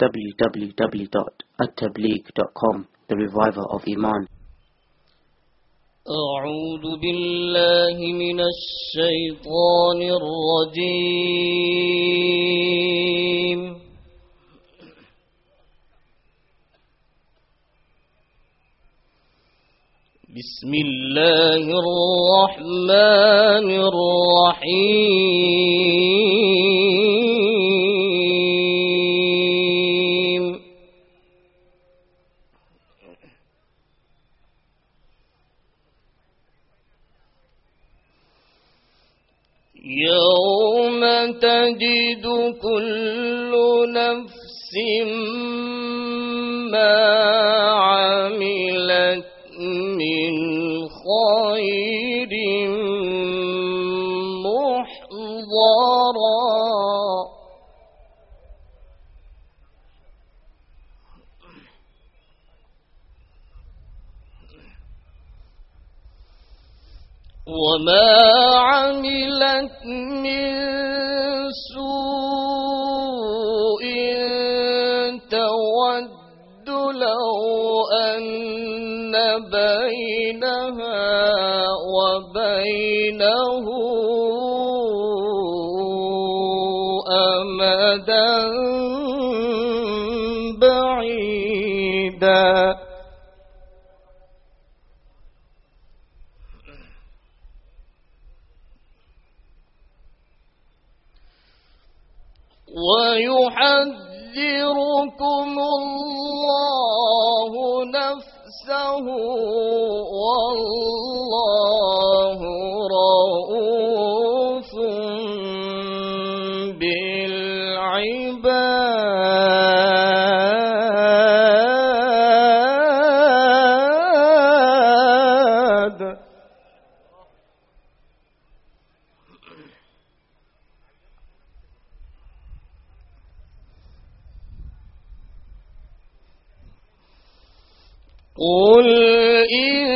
www.attableek.com The Reviver of Iman. أعوذ بالله من الشيطان الرجيم. بسم الله الرحمن الرحيم. تجد كل نفس ما عملت من خير محضرا. وما لو أن بينها وبينه أمدا بعيدا. ويحذركم الله نفسه والله قل إن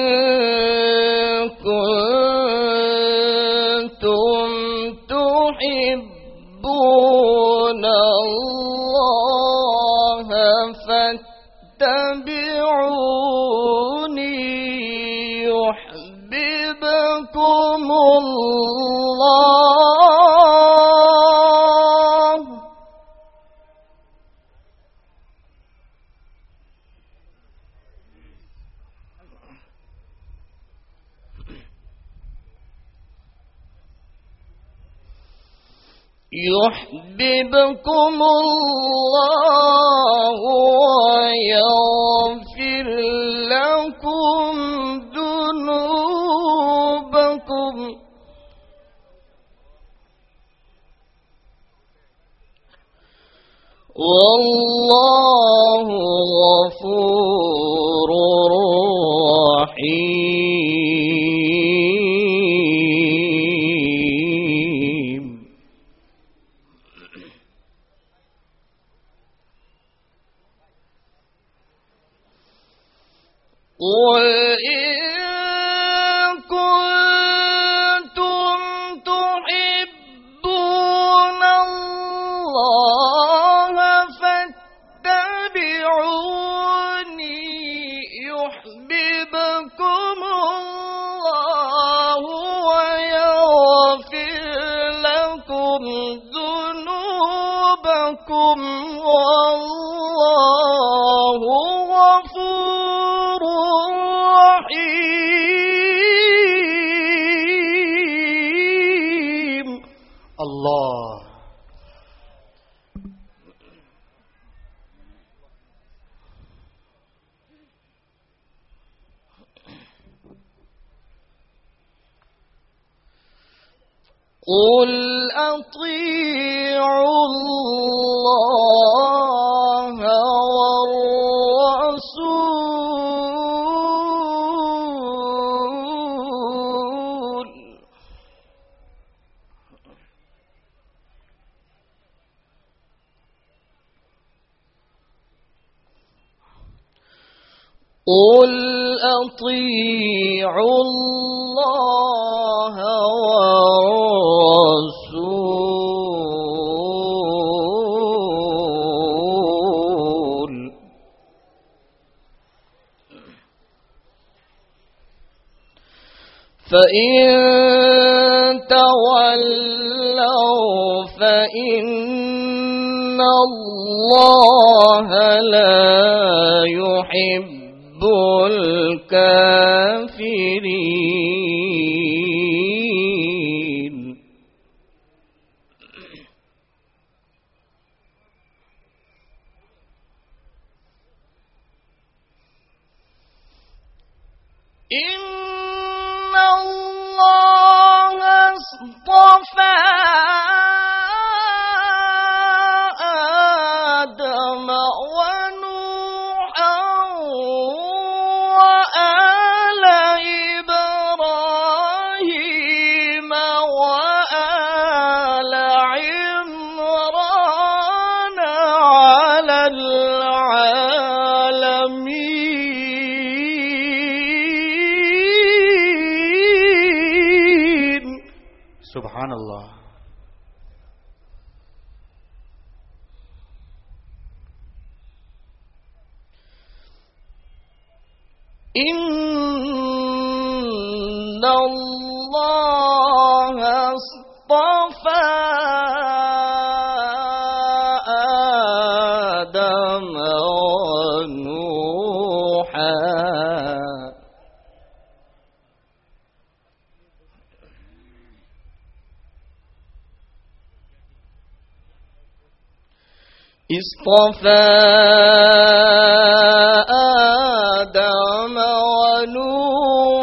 كنتم تحبون الله فاتبعوني يحببكم الله يحببكم الله ويغفر لكم ذنوبكم. والله غفور رحيم. قل قل أطيعوا الله والرسول قل أطيعوا الله فإن تولوا فإن الله لا يحب الكافرين إن اصطفى سبحان الله. إن الله اصطفى اصطفى آدم ونوحا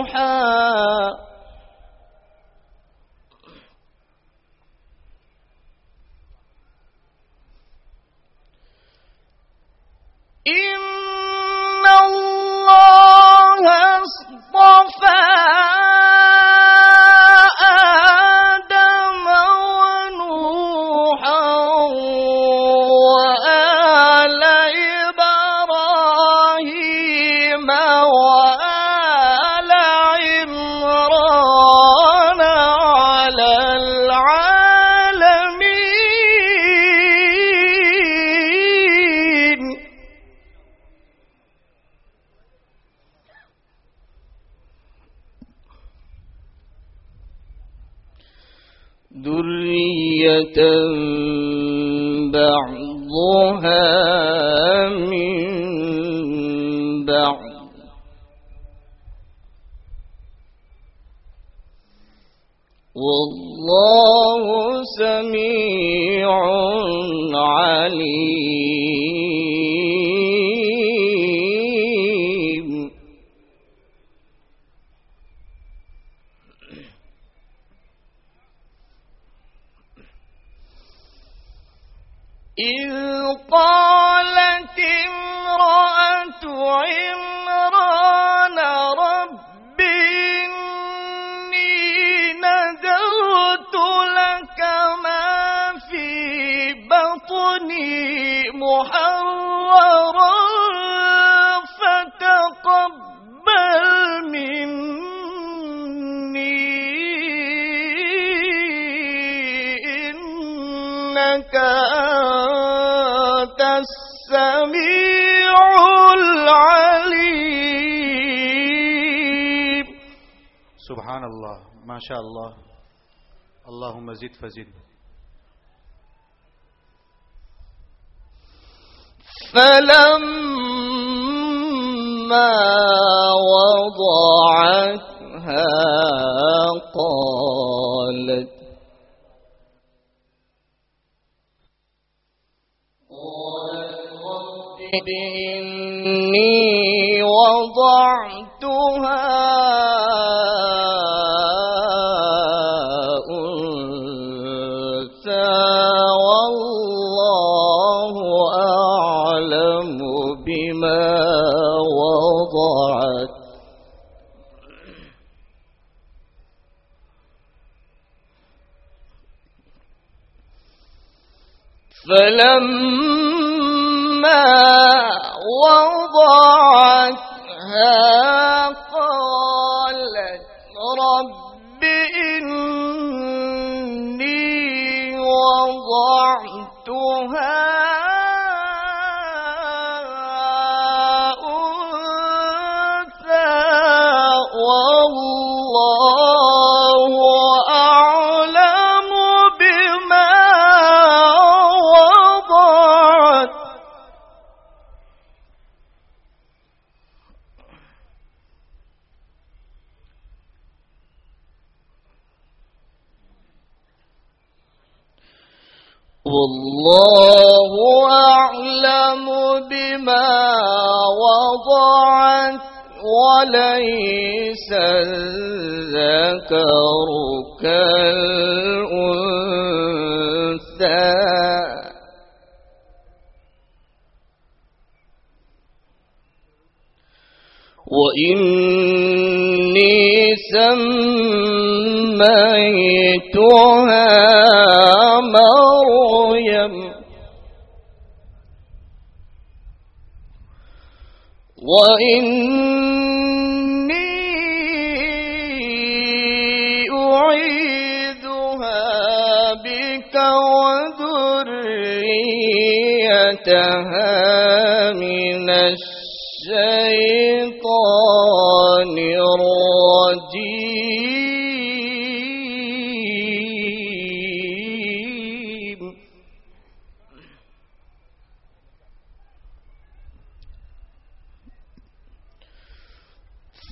بعضها إذ قالت ما شاء الله. اللهم زد فزد. فلما وضعتها قالت رب فلما والله أعلم بما وضعت وليس الذكر كالأنثى. وإني سميتها وإني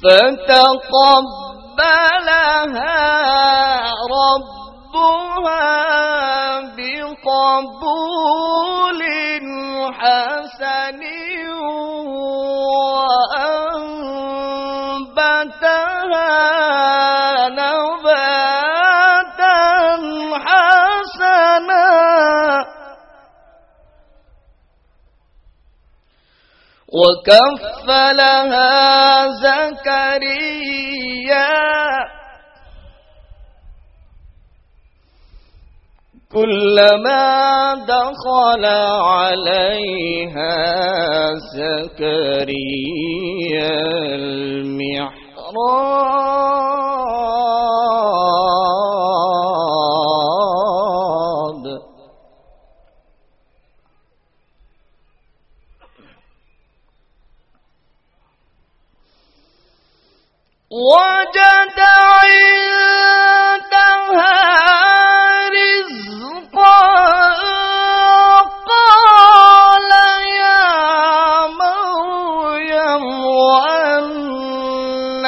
فتقبلها ربها بقبول وكفلها زكريا. كلما دخل عليها زكريا المحراب. وأنى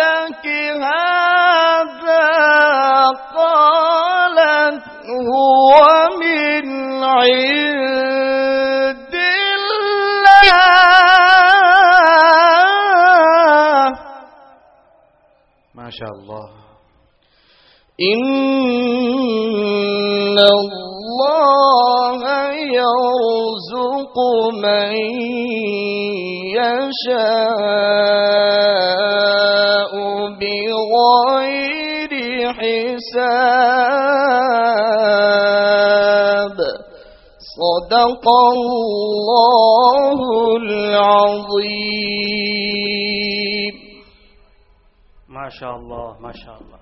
لك هذا قالت هو من عند الله ما شاء الله. إن الله يرزق من يشاء بغير حساب. صدق الله العظيم. ما شاء الله.